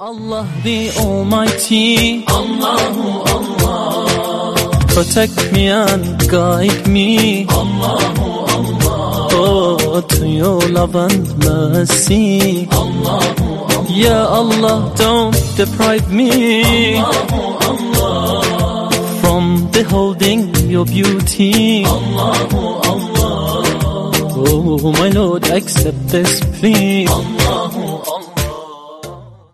Allah the Almighty, Allahu Allah, protect me and guide me, Allahu Allah, oh to your love and mercy, Allahu Allah, Ya Allah don't deprive me, Allahu Allah, from beholding your beauty, Allahu Allah, oh my Lord accept this plea, Allah.